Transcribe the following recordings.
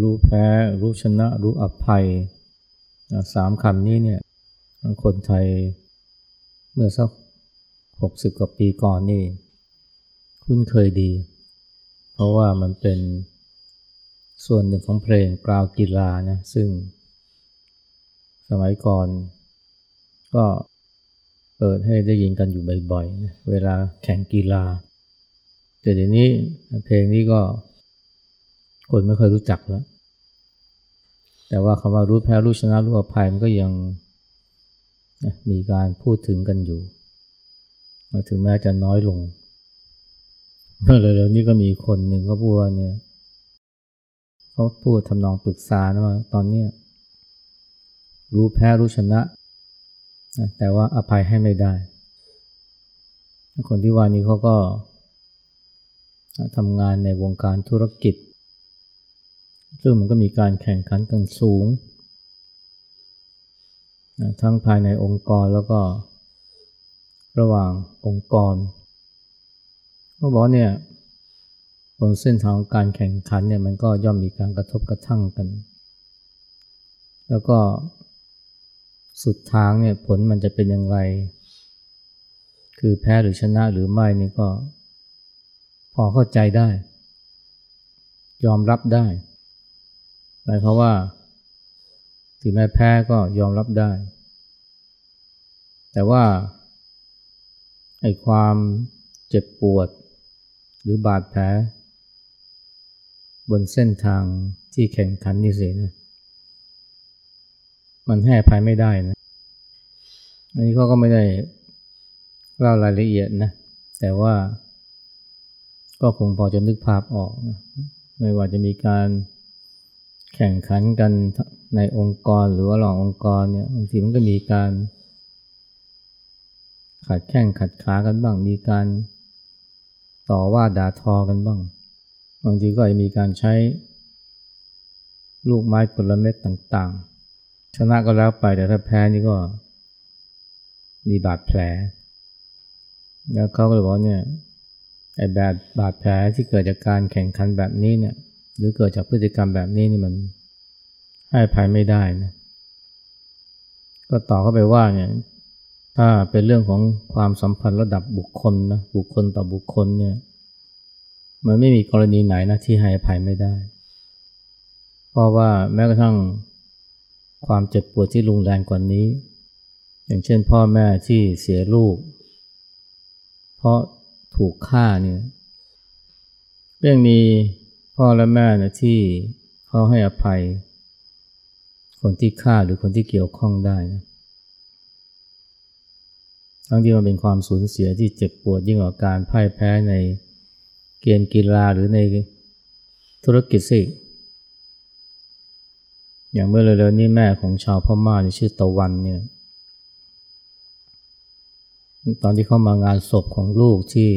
รู้แพ้ รู้ชนะ รู้อภัยสามคำนี้เนี่ยคนไทยเมื่อสักหกสิบกว่าปีก่อนนี่ คุ้นเคยดี เพราะว่ามันเป็นส่วนหนึ่งของเพลงกล่าวกีฬานะซึ่งสมัยก่อน ก็เปิดให้ได้ยินกันอยู่บ่อยๆนะเวลาแข่งกีฬา แต่เดี๋ยวนี้เพลงนี้ก็ คนไม่เคยรู้จักแล้ว แต่ว่าคำว่ารู้แพ้รู้ชนะรู้อภัยมันก็ยังมีการพูดถึงกันอยู่ ถึงแม้จะน้อยลง เมื่อเร็วๆนี้ก็มีคนหนึ่งเขาพูดว่าเนี่ยเขาพูดทำนองปรึกษานะว่าตอนนี้รู้แพ้รู้ชนะ แต่ว่าอภัยให้ไม่ได้ คนที่ว่านี้เขาก็ทำงานในวงการธุรกิจ ซึ่งมันก็มีการแข่งขันกันสูง ทั้งภายในองค์กรแล้วก็ระหว่างองค์กรเขาบอกเนี่ยบนเส้นทางการแข่งขันเนี่ยมันก็ย่อมมีการกระทบกระทั่งกัน แล้วก็สุดทางเนี่ยผลมันจะเป็นอย่างไร คือแพ้หรือชนะหรือไม่นี่ก็พอเข้าใจได้ ยอมรับได้ หมายความว่า ถึงแม้แพ้ก็ยอมรับได้ แต่ว่าไอ้ความเจ็บปวด หรือบาดแผล บนเส้นทางที่แข่งขันนี่สินะมันให้ภัยไม่ได้นะ อันนี้เขาก็ไม่ได้เล่ารายละเอียดนะ แต่ว่าก็คงพอจะนึกภาพออกนะไม่ว่าจะมีการ แข่งขันกันในองค์กรหรือว่าหลององค์กรเนี่ยบางทีมันก็มีการ ขัดแข้งขัดขากันบ้าง มีการต่อว่าด่าทอกันบ้าง บางทีก็อาจะมีการใช้ลูกไม้ผลเม็ดต่างๆ ชนะก็แล้วไปแต่ถ้าแพ้นี่ก็มีบาดแผล แล้วเขาก็เลยบอกเนี่ยไอ้แบบบาดแผลที่เกิดจากการแข่งขันแบบนี้เนี่ย หรือเกิดจากพฤติกรรมแบบนี้นี่มันให้ภัยไม่ได้นะก็ต่อเข้าไปว่าเนี่ยถ้าเป็นเรื่องของความสัมพันธ์ระดับบุคคลนะบุคคลต่อบุคคลเนี่ยมันไม่มีกรณีไหนนะที่ให้ภัยไม่ได้ เพราะว่าแม้กระทั่งความเจ็บปวดที่รุนแรงกว่านี้ อย่างเช่นพ่อแม่ที่เสียลูก เพราะถูกฆ่าเนี่ยเรื่องมี พ่อและแม่นะที่เขาให้อภัย คนที่ฆ่าหรือคนที่เกี่ยวข้องได้นะทั้งที่มันเป็นความสูญเสียที่เจ็บปวดยิ่งกว่าการพ่ายแพ้ในเกมกีฬาหรือในธุรกิจสิอย่างเมื่อเร็วๆนี้แม่ของชาวพม่าชื่อตะวันเนี่ยตอนที่เข้ามางานศพของลูกที่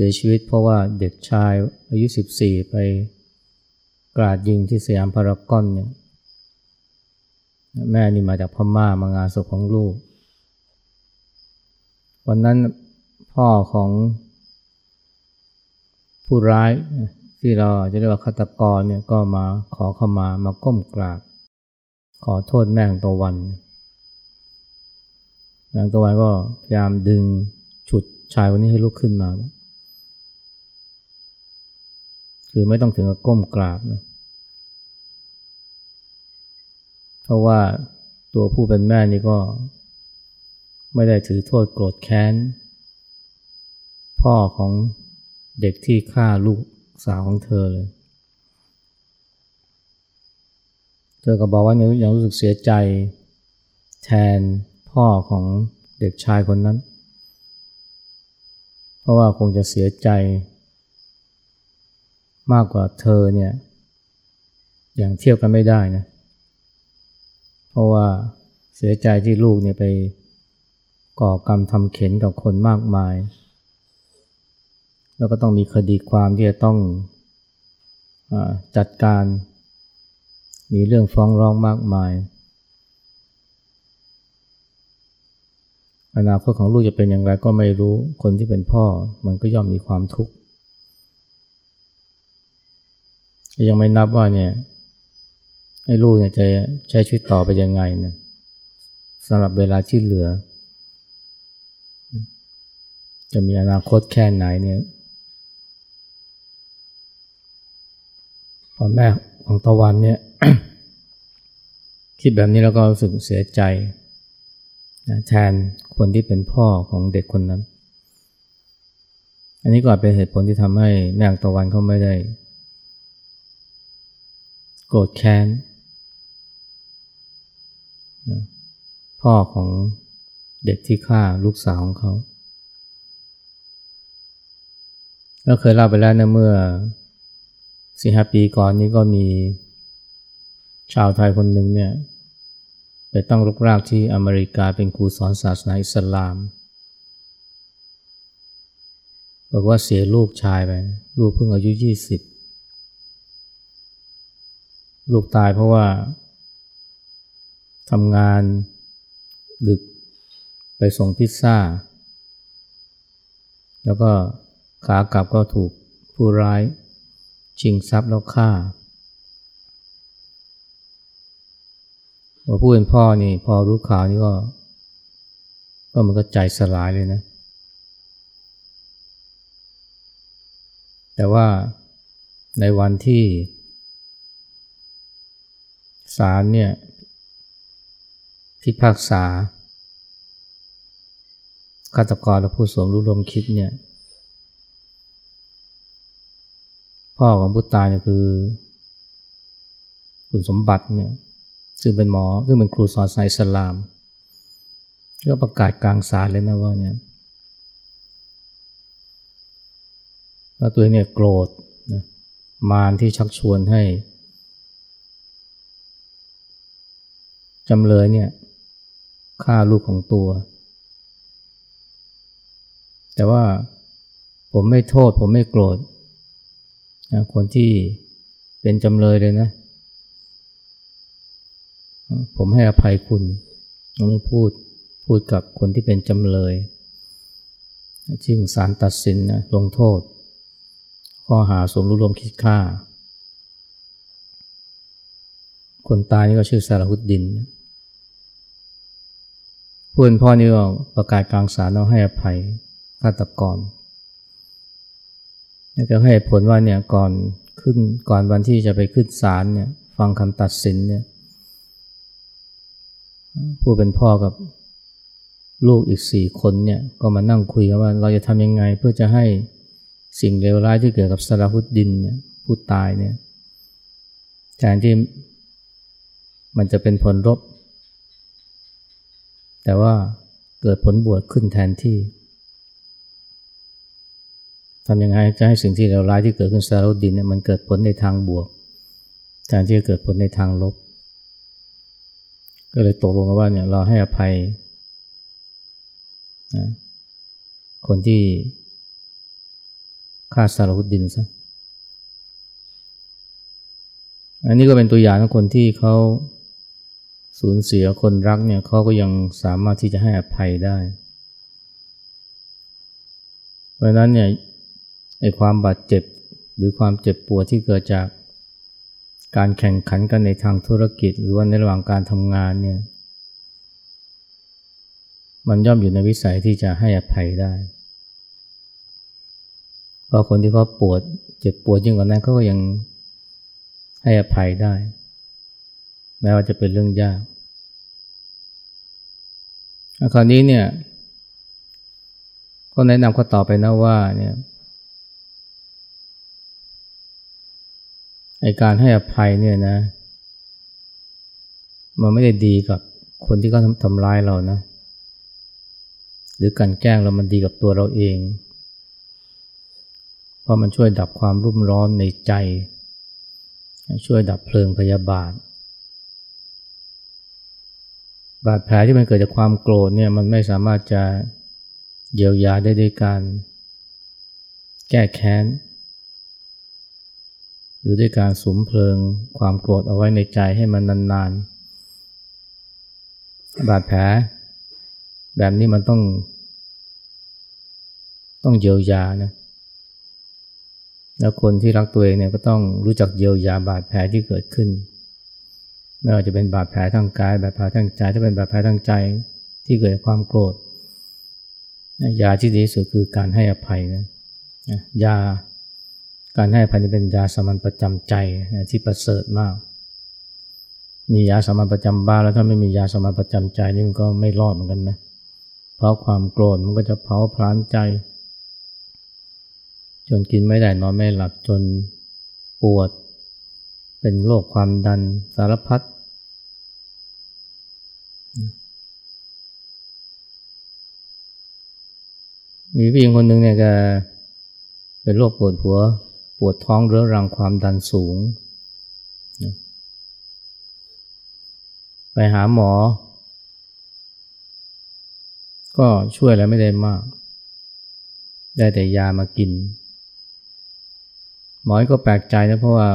สียชีวิตเพราะว่าเด็กชายอายุ 14 ไปกราดยิงที่สยามพารากอนเนี่ยแม่นี่มาจากพม่ามางานศพของลูก วันนั้นพ่อของผู้ร้ายที่เราจะเรียกว่าฆาตกรเนี่ยก็มาขอเข้ามามาก้มกราบ ขอโทษแม่งตะวันแม่งตะวันก็พยายามดึงฉุดชายคนนี้ให้ลุกขึ้นมา คือไม่ต้องถึงกับก้มกราบนะเพราะว่าตัวผู้เป็นแม่นี่ก็ ไม่ได้ถือโทษโกรธแค้น พ่อของเด็กที่ฆ่าลูกสาวของเธอเลย เธอก็บอกว่ายังรู้สึกเสียใจแทนพ่อของเด็กชายคนนั้น เพราะว่าคงจะเสียใจ มากกว่าเธอเนี่ยอย่างเทียบกันไม่ได้นะ เพราะว่าเสียใจที่ลูกเนี่ยไปก่อกรรมทำเข็นกับคนมากมาย แล้วก็ต้องมีคดีความที่จะต้องอจัดการ มีเรื่องฟ้องร้องมากมาย อนาคตของลูกจะเป็นอย่างไรก็ไม่รู้ คนที่เป็นพ่อมันก็ย่อมมีความทุกข์ ยังไม่นับว่าเนี่ยให้ลูกเนี่ยจะใช้ชีวิตต่อไปยังไงนะสำหรับเวลาที่เหลือ จะมีอนาคตแค่ไหนเนี่ยพอแม่ของตะวันเนี่ยคิดแบบนี้แล้วก็รู้สึกเสียใจนะแทนคนที่เป็นพ่อของเด็กคนนั้น อันนี้ก็เป็นเหตุผลที่ทำให้แม่ของตะวันเขาไม่ได้ โกรธแค้นพ่อของเด็กที่ฆ่าลูกสาวของเขาแล้วเคยเล่าไปแล้วนะเมื่อสี่ห้าปีก่อนนี้ก็มีชาวไทยคนหนึ่งเนี่ยไปตั้งรกรากที่อเมริกาเป็นครูสอนศาสนาอิสลาม บอกว่าเสียลูกชายไป ลูกเพิ่งอายุยี่สิบ ลูกตายเพราะว่าทำงานดึกไปส่งพิซซ่า แล้วก็ขากลับก็ถูกผู้ร้ายชิงทรัพย์แล้วฆ่าว่าผู้เป็นพ่อนี่พอรู้ข่าวนี่ก็ ก็มันก็ใจสลายเลยนะ แต่ว่าในวันที่ ศาลเนี่ยพิพากษาฆาตกรและผู้สวมรู้รวมคิดเนี่ยพ่อของผู้ตายเนี่ยคือ คุณสมบัติเนี่ยซึ่งเป็นหมอซึ่งเป็นครูสอนสายสลามก็ประกาศกลางศาลเลยนะว่าเนี่ยว่าตัวเนี่ยโกรธนะมารที่ชักชวนให้ จำเลยเนี่ยฆ่าลูกของตัว แต่ว่าผมไม่โทษ ผมไม่โกรธนะคนที่เป็นจำเลยเลยนะ ผมให้อภัยคุณเราไม่พูดพูดกับคนที่เป็นจำเลยจึงศาลตัดสินนะลงโทษ ข้อหาสมรู้ร่วมคิดฆ่า คนตายนี่ก็ชื่อสารหุดดินนะ ผู้เป็นพ่อนี่ก็ประกาศกลางศาลเอาให้อภัยฆาตกรนี่ก็ให้ผลว่าเนี่ยก่อนขึ้นก่อนวันที่จะไปขึ้นศาลเนี่ยฟังคำตัดสินเนี่ยผู้เป็นพ่อกับลูกอีกสี่คนเนี่ยก็มานั่งคุยกันว่าเราจะทำยังไงเพื่อจะให้สิ่งเลวร้ายที่เกิดกับสลารพุดดินเนี่ยผู้ตายเนี่ยแทนที่มันจะเป็นผลลบ แต่ว่าเกิดผลบวกขึ้นแทนที่ทำยังไงจะให้สิ่งที่เลวร้ายที่เกิดขึ้นสารดินเนี่ยมันเกิดผลในทางบวกแทนที่จะเกิดผลในทางลบ ก็เลยตกลงกันว่าเนี่ยเราให้อภัยนะคนที่ฆ่าสารหุดินซะอันนี้ก็เป็นตัวอย่างของคนที่เขา สูญเสียคนรักเนี่ยเขาก็ยังสามารถที่จะให้อภัยได้ เพราะนั้นเนี่ยไอ้ความบาดเจ็บหรือความเจ็บปวดที่เกิดจากการแข่งขันกันในทางธุรกิจ หรือว่าในระหว่างการทำงานเนี่ยมันย่อมอยู่ในวิสัยที่จะให้อภัยได้ เพราะคนที่เขาปวดเจ็บปวดยิ่งกว่านั้นเขาก็ยังให้อภัยได้ แม้ว่าจะเป็นเรื่องยากคราวนี้เนี่ย ก็แนะนำเขาต่อไปนะว่าเนี่ยไอการให้อภัยเนี่ยนะ มันไม่ได้ดีกับคนที่เขาทำทำร้ายเรานะ หรือการแกล้งเรามันดีกับตัวเราเอง เพราะมันช่วยดับความรุ่มร้อนในใจ ช่วยดับเพลิงพยาบาท บาดแผลที่มันเกิดจากความโกรธเนี่ยมันไม่สามารถจะเยียวยาได้ด้วยการ แก้แค้น หรือด้วยการสมเพลิงความโกรธเอาไว้ในใจให้มันนานๆ บาดแผล แบบนี้มันต้อง ต้องเยียวยานะแล้วคนที่รักตัวเองเนี่ยก็ต้องรู้จักเยียวยาบาดแผลที่เกิดขึ้น ไม่ว่าจะเป็นบาดแผลทางกายบาดแผลทางใจถ้าเป็นบาดแผลทางใจที่เกิดความโกรธยาที่ดีที่สุดคือการให้อภัยนะยาการให้อภัยนี่เป็นยาสามัญประจำใจที่ประเสริฐมาก มียาสามัญประจำบ้านแล้วถ้าไม่มียาสามัญประจำใจนี่มันก็ไม่รอดเหมือนกันนะเพราะความโกรธมันก็จะเผาพลานใจ จนกินไม่ได้นอนไม่หลับจนปวด เป็นโรคความดันสารพัดมีผู้หญิงคนหนึ่งเนี่ยแกเป็นโรคปวดหัว ปวดท้องเรื้อรังความดันสูง ไปหาหมอ ก็ช่วยอะไรไม่ได้มาก ได้แต่ยามากิน หมอก็แปลกใจนะเพราะว่า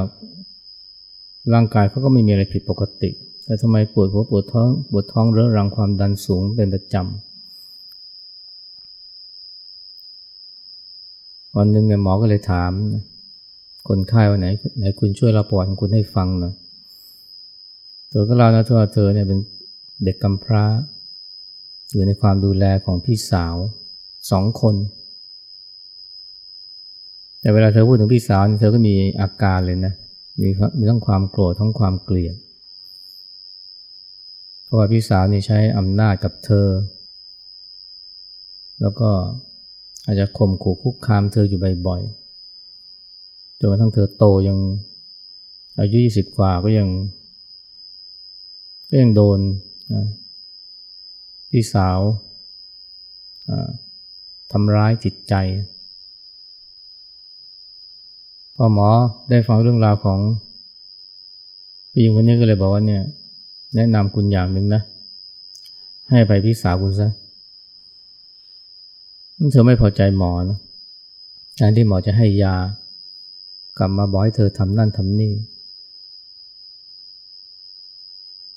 ร่างกายเขาก็ไม่มีอะไรผิดปกติ แต่ทำไมปวดหัวปวดท้องปวดท้องเรื้อรังความดันสูงเป็นประจำวันหนึ่งเนี่ยหมอก็เลยถามคนไข้ว่าไหนไหนคุณช่วยเราปอดของคุณให้ฟังหน่อยเธอก็เล่านะว่าเธอเนี่ยเป็นเด็กกำพร้า อยู่ในความดูแลของพี่สาวสองคน แต่เวลาเธอพูดถึงพี่สาวเธอก็มีอาการเลยนะ มีมีทั้งความโกรธทั้งความเกลียด เพราะว่าพี่สาวนี่ใช้อำนาจกับเธอ แล้วก็อาจจะข่มขู่คุกคามเธออยู่บ่อยๆ จนกระทั่งเธอโตยังอายุยี่สิบกว่าก็ยังก็ยังโดนพี่สาวทำร้ายจิตใจ พอหมอได้ฟังเรื่องราวของผู้หญิงคนนี้ก็เลยบอกว่าเนี่ย แนะนำคุณอย่างหนึ่งนะ ให้ไปพี่สาวคุณซะเธอไม่พอใจหมอนะการที่หมอจะให้ยา กลับมาบอกให้เธอทำนั่นทำนี่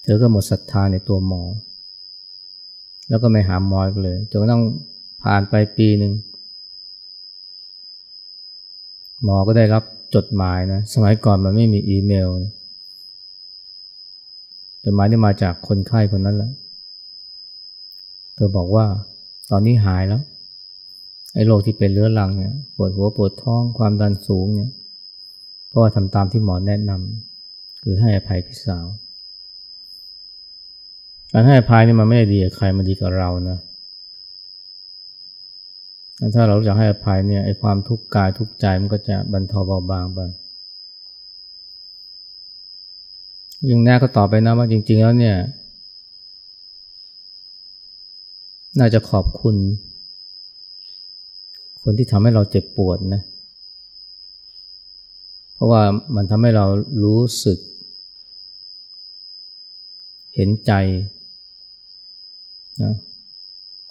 เธอก็หมดศรัทธาในตัวหมอ แล้วก็ไม่หาหมอเลยจนกระทั่งผ่านไปปีหนึ่ง หมอก็ได้รับจดหมายนะ สมัยก่อนมันไม่มีอีเมล จดหมายที่มาจากคนไข้คนนั้นแหละเธอบอกว่าตอนนี้หายแล้ว ไอ้โรคที่เป็นเรื้อรังเนี่ย ปวดหัวปวดท้องความดันสูงเนี่ย เพราะว่าทำตามที่หมอแนะนำคือให้อภัยพี่สาว การให้อภัยนี่มันไม่ได้ดีกับใครมันดีกับเรานะ ถ้าเราจะให้อภัยเนี่ยไอ้ความทุกข์กายทุกข์ใจมันก็จะบรรเทาเบาบางไปยังแน่ก็ตอบไปนะว่าจริง ๆ แล้วเนี่ย น่าจะขอบคุณ คนที่ทำให้เราเจ็บปวดนะ เพราะว่ามันทำให้เรารู้สึก เห็นใจนะ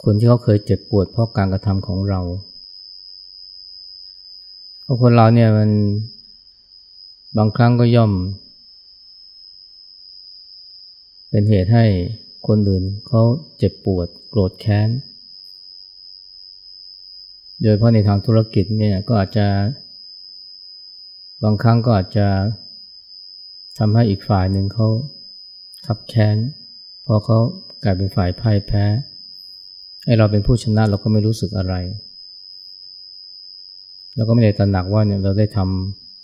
คนที่เขาเคยเจ็บปวดเพราะการกระทำของเราเพราะคนเราเนี่ยมันบางครั้งก็ย่อม เป็นเหตุให้คนอื่นเขาเจ็บปวด โกรธแค้น โดยเพราะในทางธุรกิจเนี่ยก็อาจจะ บางครั้งก็อาจจะทำให้อีกฝ่ายหนึ่งเขาขับแค้น เพอเขากลายเป็นฝ่ายพ่ายแพ้ ให้เราเป็นผู้ชนะเราก็ไม่รู้สึกอะไร แล้วก็ไม่ได้ตระหนักว่าเนี่ยเราได้ท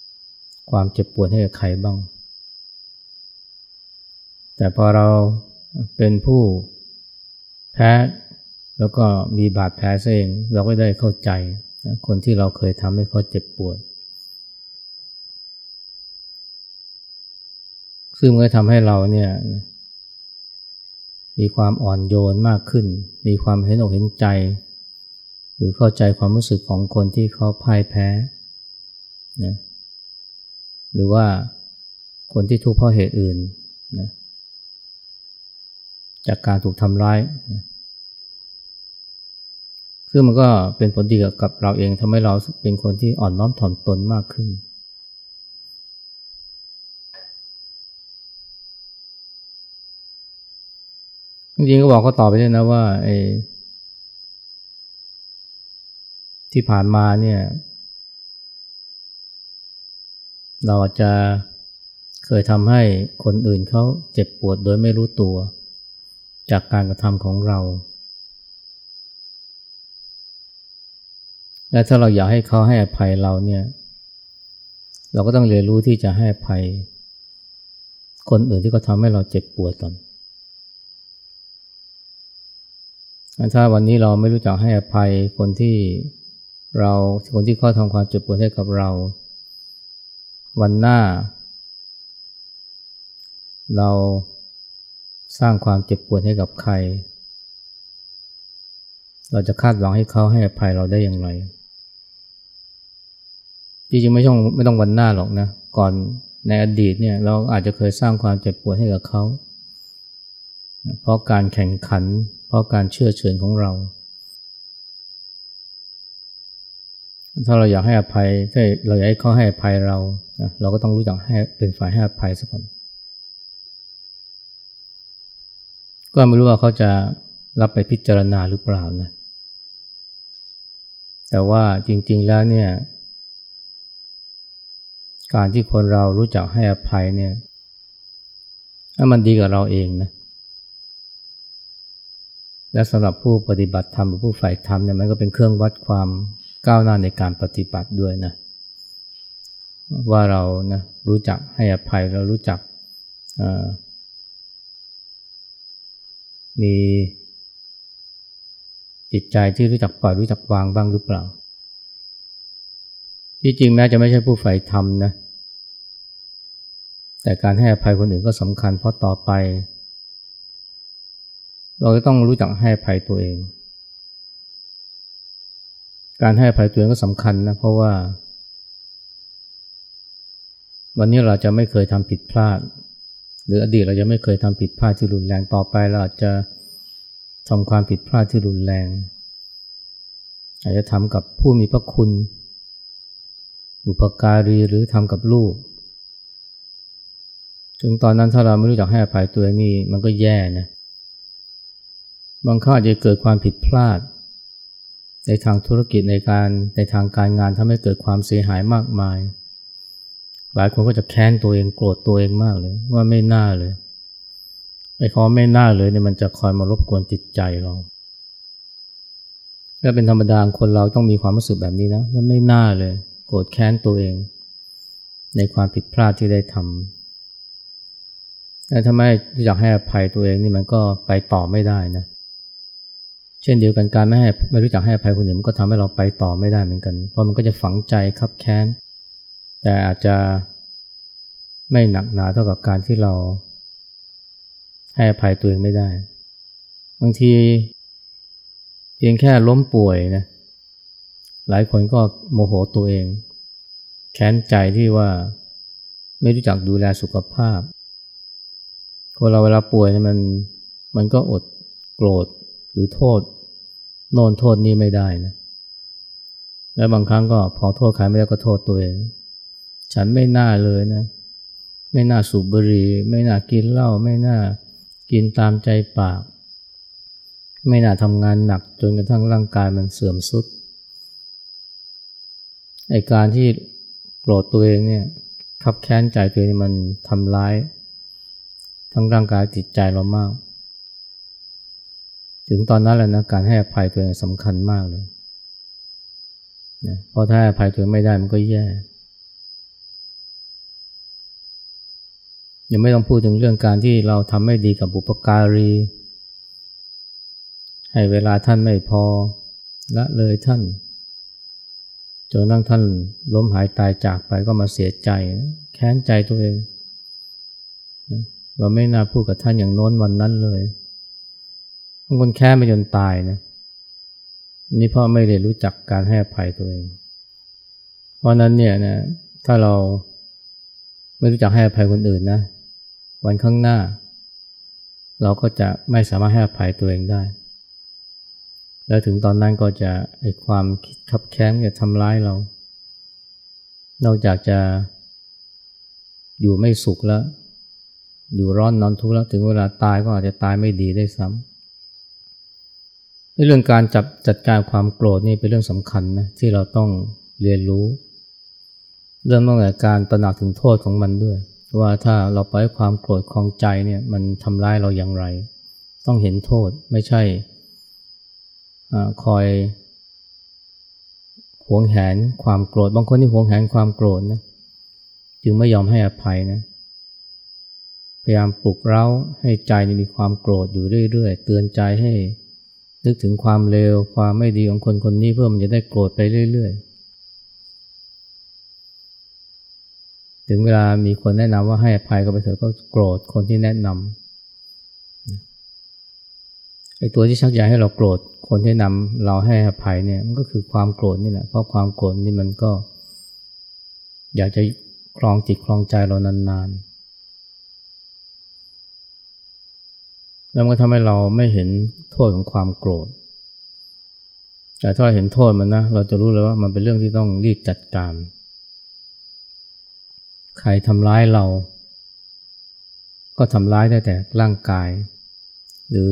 ำความเจ็บปวดให้กับใครบ้าง แต่พอเราเป็นผู้แพ้แล้วก็มีบาดแผลเองเราก็ได้เข้าใจนะคนที่เราเคยทำให้เขาเจ็บปวด ซึ่งก็ทำให้เราเนี่ย มีความอ่อนโยนมากขึ้น มีความเห็นอกเห็นใจ หรือเข้าใจความรู้สึกของคนที่เขาพ่ายแพ้นะหรือว่าคนที่ทุกข์เพราะเหตุอื่นนะจากการถูกทำร้ายนะซึ่งมันก็เป็นผลดีกับเราเองทำให้เราเป็นคนที่อ่อนน้อมถ่อมตนมากขึ้น จริงๆก็บอกก็ตอบไปเลยนะว่าไอ้ที่ผ่านมาเนี่ย เราอาจจะเคยทำให้คนอื่นเขาเจ็บปวดโดยไม่รู้ตัว จากการกระทำของเรา และถ้าเราอยากให้เขาให้อภัยเราเนี่ย เราก็ต้องเรียนรู้ที่จะให้อภัย คนอื่นที่เขาทำให้เราเจ็บปวดก่อน ถ้าวันนี้เราไม่รู้จักให้อภัยคนที่เราคนที่เขาทำความเจ็บปวดให้กับเรา วันหน้า เราสร้างความเจ็บปวดให้กับใคร เราจะคาดหวังให้เขาให้อภัยเราได้อย่างไรจริงๆไม่ต้องไม่ต้องวันหน้าหรอกนะ ก่อนในอดีตเนี่ยเราอาจจะเคยสร้างความเจ็บปวดให้กับเขา เพราะการแข่งขัน เพราะการเชื่อเฉือนของเรา ถ้าเราอยากให้อภัยถ้าเราอยากให้เขาให้อภัยเรา เราก็ต้องรู้จักให้เป็นฝ่ายให้อภัยสักคนก็ไม่รู้ว่าเขาจะรับไปพิจารณาหรือเปล่านะ แต่ว่าจริง ๆ แล้วเนี่ย การที่คนเรารู้จักให้อภัยเนี่ย ถ้ามันดีกับเราเองนะ และสำหรับผู้ปฏิบัติธรรมหรือผู้ฝ่ายธรรมเนี่ยมันก็เป็นเครื่องวัดความก้าวหน้าในการปฏิบัติด้วยนะว่าเรานะรู้จักให้อภัยเรารู้จักมีจิตใจที่รู้จักปล่อยรู้จักวางบ้างหรือเปล่า ที่จริงแม้จะไม่ใช่ผู้ใฝ่ธรรมนะแต่การให้อภัยคนอื่นก็สำคัญเพราะต่อไป เราจะต้องรู้จักให้ภัยตัวเอง การให้ภัยตัวเองก็สำคัญนะเพราะว่า วันนี้เราจะไม่เคยทำผิดพลาด หรืออดีตเราจะไม่เคยทำผิดพลาดที่รุนแรงต่อไปเราอาจจะทำความผิดพลาดที่รุนแรง อาจจะทำกับผู้มีพระคุณ บุปการีหรือทำกับลูกถึงตอนนั้นถ้าเราไม่รู้จักให้อภัยตัวเองนี่มันก็แย่นะ บางครั้งอาจจะเกิดความผิดพลาด ในทางธุรกิจในการในทางการงานทำให้เกิดความเสียหายมากมาย หลายคนก็จะแค้นตัวเองโกรธตัวเองมากเลย ว่าไม่น่าเลยไอ้คำไม่น่าเลยเนี่ยมันจะคอยมารบกวนจิตใจเราและเป็นธรรมดาคนเราต้องมีความรู้สึกแบบนี้นะมันไม่น่าเลย โกรธแค้นตัวเอง ในความผิดพลาดที่ได้ทำแต่ถ้าไมอยากให้อภัยตัวเองนี่มันก็ไปต่อไม่ได้นะเช่นเดียวกันการไม่ให้ไม่รู้จักให้อภัยคนอื่นมันก็ทำให้เราไปต่อไม่ได้เหมือนกัน เพราะมันก็จะฝังใจคับแค้น แต่อาจจะไม่หนักหนาเท่ากับการที่เราให้อภัยตัวเองไม่ได้ บางทีเพียงแค่ล้มป่วยนะหลายคนก็โมโหตัวเอง แค้นใจที่ว่าไม่รู้จักดูแลสุขภาพคนเราเวลาป่วยเนี่ยมันมันก็อดโกรธ หรือโทษโน่นโทษนี่ไม่ได้นะแล้วบางครั้งก็พอโทษใครไม่ได้ก็โทษตัวเอง ฉันไม่น่าเลยนะ ไม่น่าสูบบุหรี่ไม่น่ากินเหล้าไม่น่ากินตามใจปาก ไม่น่าทำงานหนักจนกระทั่งร่างกายมันเสื่อมสุดไอการที่โกรธตัวเองเนี่ยขับแค้นใจตัวเองมันทำร้าย ทั้งร่างกายจิตใจเรามาก ถึงตอนนั้นแหละนะการให้อภัยตัวเองสำคัญมากเลยนะเพราะถ้าอภัยตัวเองไม่ได้มันก็แย่ ยังไม่ต้องพูดถึงเรื่องการที่เราทำไม่ดีกับบุปการี ให้เวลาท่านไม่พอละเลยท่านจนนั่งท่านล้มหายตายจากไปก็มาเสียใจ แค้นใจตัวเองว่าไม่น่าพูดกับท่านอย่างโน้นวันนั้นเลยางคนแค้นไปจนตายนะนี่พ่อไม่ได้รู้จักการให้อภัยตัวเอง เพราะนั้นเนี่ยนะถ้าเราไม่รู้จักให้อภัยคนอื่นนะ วันข้างหน้า เราก็จะไม่สามารถให้อภัยตัวเองได้ แล้วถึงตอนนั้นก็จะไอความคิดขับแค้นจะทำร้ายเรา นอกจากจะอยู่ไม่สุขแล้ว อยู่ร้อนนอนทุกข์แล้วถึงเวลาตายก็อาจจะตายไม่ดีได้ซ้ำ เรื่องการจับจัดการความโกรธนี่เป็นเรื่องสำคัญนะที่เราต้องเรียนรู้ เริ่มตั้งแต่การตระหนักถึงโทษของมันด้วย ว่าถ้าเราปล่อยความโกรธคลองใจเนี่ยมันทำร้ายเราอย่างไร ต้องเห็นโทษไม่ใช่อคอยหวงแหนความโกรธบางคนที่หวงแหนความโกรธนะจึงไม่ยอมให้อภัยนะพยายามปลุกเร้าให้ใจมีความโกรธอยู่เรื่อยๆ เตือนใจให้ นึกถึงความเลวความไม่ดีของคนคนนี้เพื่อมันจะได้โกรธไปเรื่อย ๆ ถึงเวลามีคนแนะนำว่าให้อภัยก็ไปเถอะก็โกรธคนที่แนะนำไอ้ตัวที่ชักใยให้เราโกรธคนที่นำเราให้อภัยเนี่ยมันก็คือความโกรธนี่แหละเพราะความโกรธนี่มันก็ อยากจะคลองจิตคลองใจเรานานๆ แล้วมันทำให้เราไม่เห็นโทษของความโกรธ แต่ถ้าเราเห็นโทษมันนะ เราจะรู้เลยว่ามันเป็นเรื่องที่ต้องรีบจัดการ ใครทำร้ายเรา ก็ทำร้ายได้แต่ร่างกาย หรือ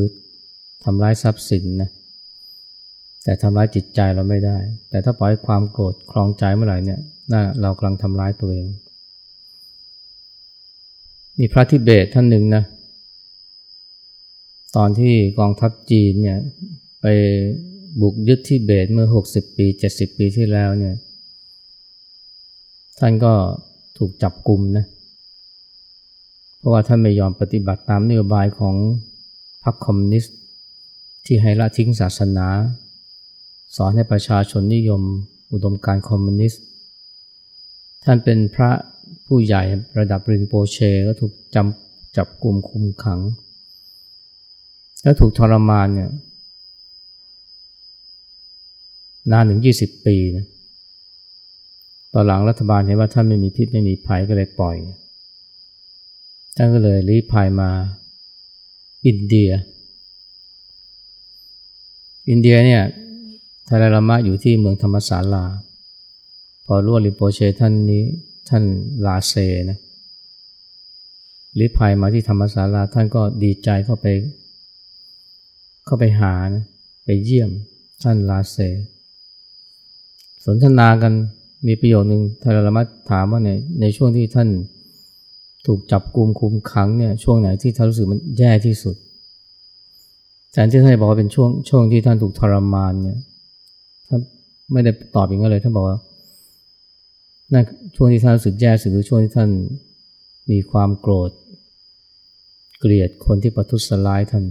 ทำร้ายทรัพย์สินนะ แต่ทำร้ายจิตใจเราไม่ได้ แต่ถ้าปล่อยความโกรธคลองใจเมื่อไหร่เนี่ยน่าเรากำลังทำร้ายตัวเอง มีพระทิเบตท่านหนึ่งนะ ตอนที่กองทัพจีนเนี่ยไปบุกยึดที่เบตเมื่อ 60 ปี 70 ปีที่แล้วเนี่ยท่านก็ถูกจับกลุ่มนะเพราะว่าท่านไม่ยอมปฏิบัติตามนโยบายของพรรคคอมมิวนิสต์ ที่ให้ละทิ้งศาสนา สอนให้ประชาชนนิยมอุดมการคอมมิวนิสต์ ท่านเป็นพระผู้ใหญ่ระดับรินโปเช ก็ถูกจำจับกลุ่มคุมขัง แล้วถูกทรมานเนี่ยนานถึงยี่สิบปีนะตอนหลังรัฐบาลเห็นว่าท่านไม่มีพิษไม่มีภัยก็เลยปล่อย ท่านก็เลยรีภัยมาอินเดีย อินเดียเนี่ยทาราลามะอยู่ที่เมืองธรรมศาลา พอรู้ว่าลิโปเชท่านนี้ท่านลาเซนะลิภัยมาที่ธรรมศาลาท่านก็ดีใจเข้าไป เข้าไปหานะไปเยี่ยมท่านลาเซ สนทนากันมีประโยชน์หนึ่งทารลมัตถามว่าในในช่วงที่ท่านถูกจับกลุมคุมขังเนี่ยช่วงไหนที่ท่านรู้สึกมันแย่ที่สุดแทนที่ท่านบอกว่าเป็นช่วงช่วงที่ท่านถูกทรมานเนี่ยท่านไม่ได้ตอบอย่างนั้นเลยท่านบอกว่านั่นช่วงที่ท่านรู้สึกแย่สุดคือช่วงที่ท่านมีความโกรธ เกลียดคนที่ประทุษร้ายท่าน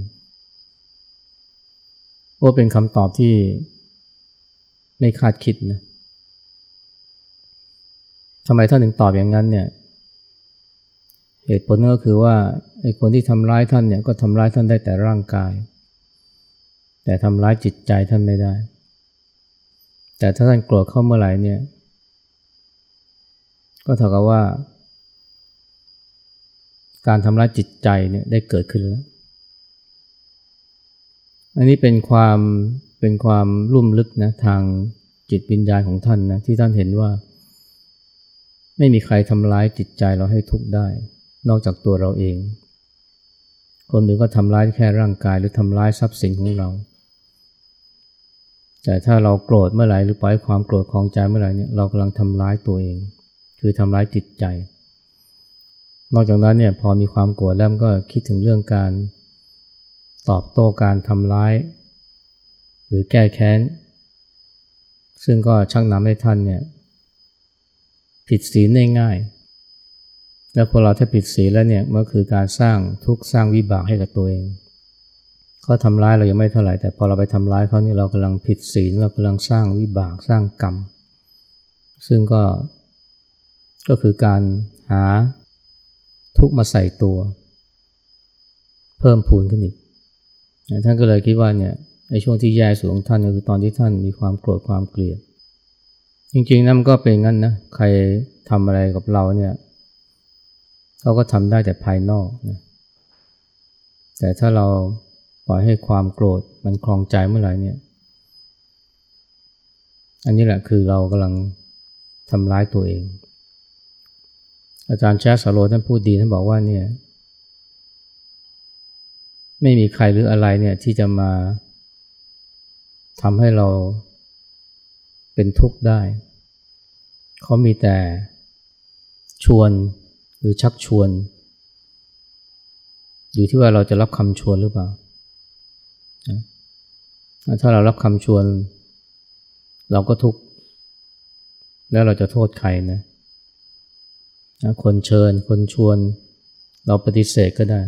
ว่าเป็นคำตอบที่ไม่คาดคิดนะทำไมท่านถึงตอบอย่างนั้นเนี่ย เหตุผลก็คือว่าไอ้คนที่ทำร้ายท่านเนี่ยก็ทำร้ายท่านได้แต่ร่างกาย แต่ทำร้ายจิตใจท่านไม่ได้ แต่ถ้าท่านโกรธเข้าเมื่อไหร่เนี่ย ก็เท่ากับว่า การทำร้ายจิตใจเนี่ยได้เกิดขึ้นแล้ว อันนี้เป็นความเป็นความลุ่มลึกนะทางจิตวิญญาณของท่านนะที่ท่านเห็นว่า ไม่มีใครทำร้ายจิตใจเราให้ทุกข์ได้ นอกจากตัวเราเอง คนอื่นก็ทำร้ายแค่ร่างกายหรือทำร้ายทรัพย์สินของเรา แต่ถ้าเราโกรธเมื่อไหร่หรือปล่อยความโกรธของใจเมื่อไหร่เนี่ยเรากำลังทำร้ายตัวเอง คือทำร้ายจิตใจ นอกจากนั้นเนี่ยพอมีความโกรธแล้วก็คิดถึงเรื่องการ ตอบโต้การทำร้าย หรือแก้แค้น ซึ่งก็ชักนำให้ท่านเนี่ยผิดศีลได้ง่ายแล้วพอเราถ้าผิดศีลแล้วเนี่ยมันคือการสร้างทุกข์สร้างวิบากให้กับตัวเองเขาทำร้ายเรายังไม่เท่าไหร่แต่พอเราไปทำร้ายเขานี่เรากำลังผิดศีลเรากำลังสร้างวิบากสร้างกรรม ซึ่งก็ก็คือการหาทุกข์มาใส่ตัว เพิ่มพูนขึ้นอีก ท่านก็เลยคิดว่าเนี่ยในช่วงที่แย่สุดของท่านก็คือตอนที่ท่านมีความโกรธความเกลียด จริงๆนั่นก็เป็นงั้นนะใครทำอะไรกับเราเนี่ยเขาก็ทำได้แต่ภายนอกนะแต่ถ้าเราปล่อยให้ความโกรธมันคลองใจเมื่อไหร่เนี่ย อันนี้แหละคือเรากำลังทำร้ายตัวเอง อาจารย์แชสโลท่านพูดดีท่านบอกว่าเนี่ย ไม่มีใครหรืออะไรเนี่ยที่จะมาทำให้เราเป็นทุกข์ได้ เขามีแต่ชวนหรือชักชวน อยู่ที่ว่าเราจะรับคำชวนหรือเปล่า ถ้าเรารับคำชวน เราก็ทุกข์ แล้วเราจะโทษใครนะ คนเชิญ คนชวน เราปฏิเสธก็ได้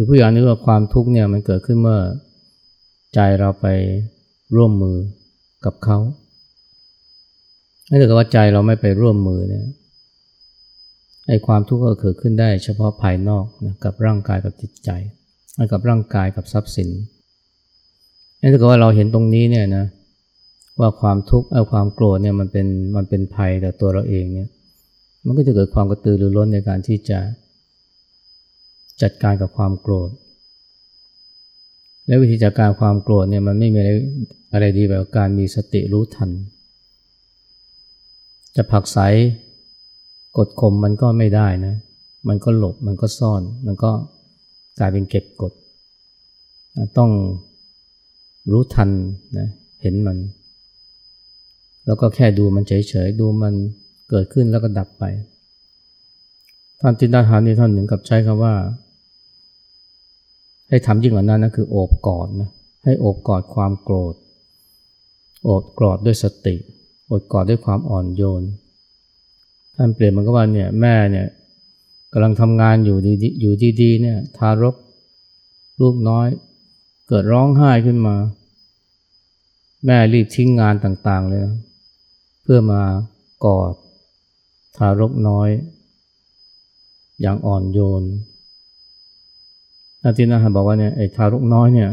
รือผู้อย่างนี้ว่าความทุกข์เนี่ยมันเกิดขึ้นเมื่อใจเราไปร่วมมือกับเขาถ้าเกิดว่าใจเราไม่ไปร่วมมือเนี่ยไอ้ความทุกข์ก็เกิดขึ้นได้เฉพาะภายนอกนะกับร่างกายกับจิตใจกับร่างกายกับทรัพย์สินถ้าเกิดว่าเราเห็นตรงนี้เนี่ยนะว่าความทุกข์เอาความโกรธเนี่ยมันเป็นมันเป็นภัยต่อตัวเราเองเนี่ยมันก็จะเกิดความกระตือรือร้นในการที่จะ จัดการกับความโกรธ และวิธีจัดการความโกรธเนี่ยมันไม่มีอะไรอะไรดีแบบการมีสติรู้ทัน จะผักใสกดข่มมันก็ไม่ได้นะ มันก็หลบ มันก็ซ่อน มันก็กลายเป็นเก็บกด ต้องรู้ทันนะเห็นมัน แล้วก็แค่ดูมันเฉยๆ ดูมันเกิดขึ้นแล้วก็ดับไป ท่านจินตาหารนี่ท่านหนึ่งกับใช้คำว่า ให้ทำยิ่งกว่านั้นนะคือโอบกอดนะให้โอบกอดความโกรธ โอบกอดด้วยสติโอบกอดด้วยความอ่อนโยนท่านเปลี่ยนมันก็ว่าเนี่ยแม่เนี่ยกำลังทำงานอยู่ดีอยู่ดีๆเนี่ยทารกลูกน้อย เกิดร้องไห้ขึ้นมา แม่รีบทิ้งงานต่างๆเลยนะเพื่อมากอดทารกน้อย อย่างอ่อนโยน อาจารย์นะฮะบอกว่าเนี่ยไอ้ทารกน้อยเนี่ย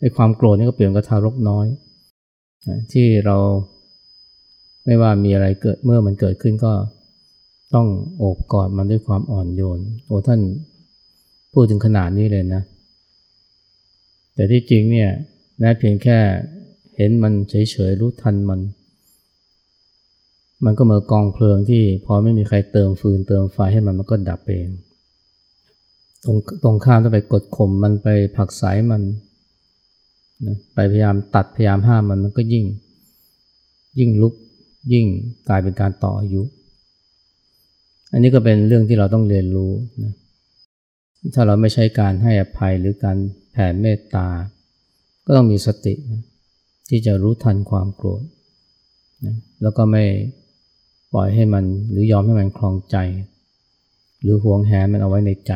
ไอ้ความโกรธนี่ก็เปลี่ยนกับทารกน้อยที่เราไม่ว่ามีอะไรเกิดเมื่อมันเกิดขึ้นก็ต้องโอบกอดมันด้วยความอ่อนโยนโอ้ท่านพูดถึงขนาดนี้เลยนะ แต่ที่จริงเนี่ยแม้เพียงแค่เห็นมันเฉยๆรู้ทันมัน มันก็เหมือนกองเพลิงที่พอไม่มีใครเติมฟืนเติมไฟให้มันมันก็ดับเอง ตรงตรงข้ามต้องไปกดข่มมันไปผักสายมันนะไปพยายามตัดพยายามห้ามมันมันก็ยิ่ง ยิ่งลุกยิ่งกลายเป็นการต่ออายุ อันนี้ก็เป็นเรื่องที่เราต้องเรียนรู้นะถ้าเราไม่ใช้การให้อภัยหรือการแผ่เมตตา ก็ต้องมีสตินะที่จะรู้ทันความโกรธนะแล้วก็ไม่ปล่อยให้มันหรือยอมให้มันคลองใจ หรือหวงแหนมันเอาไว้ในใจ